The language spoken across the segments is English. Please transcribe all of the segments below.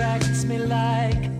attracts me like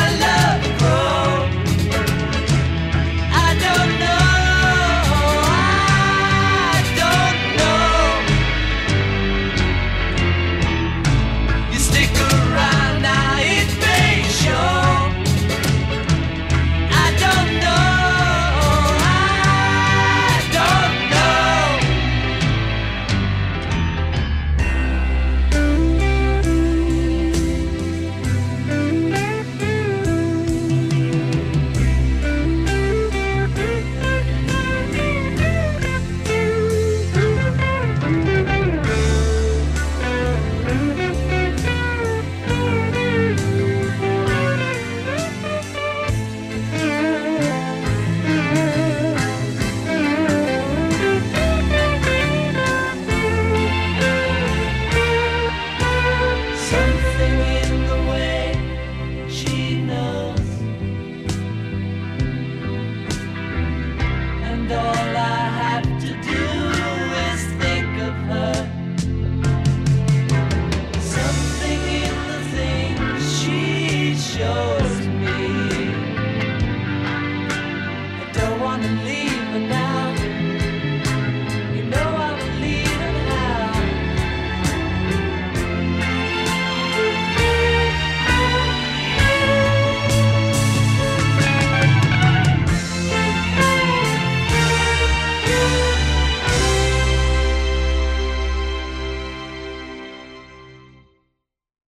door.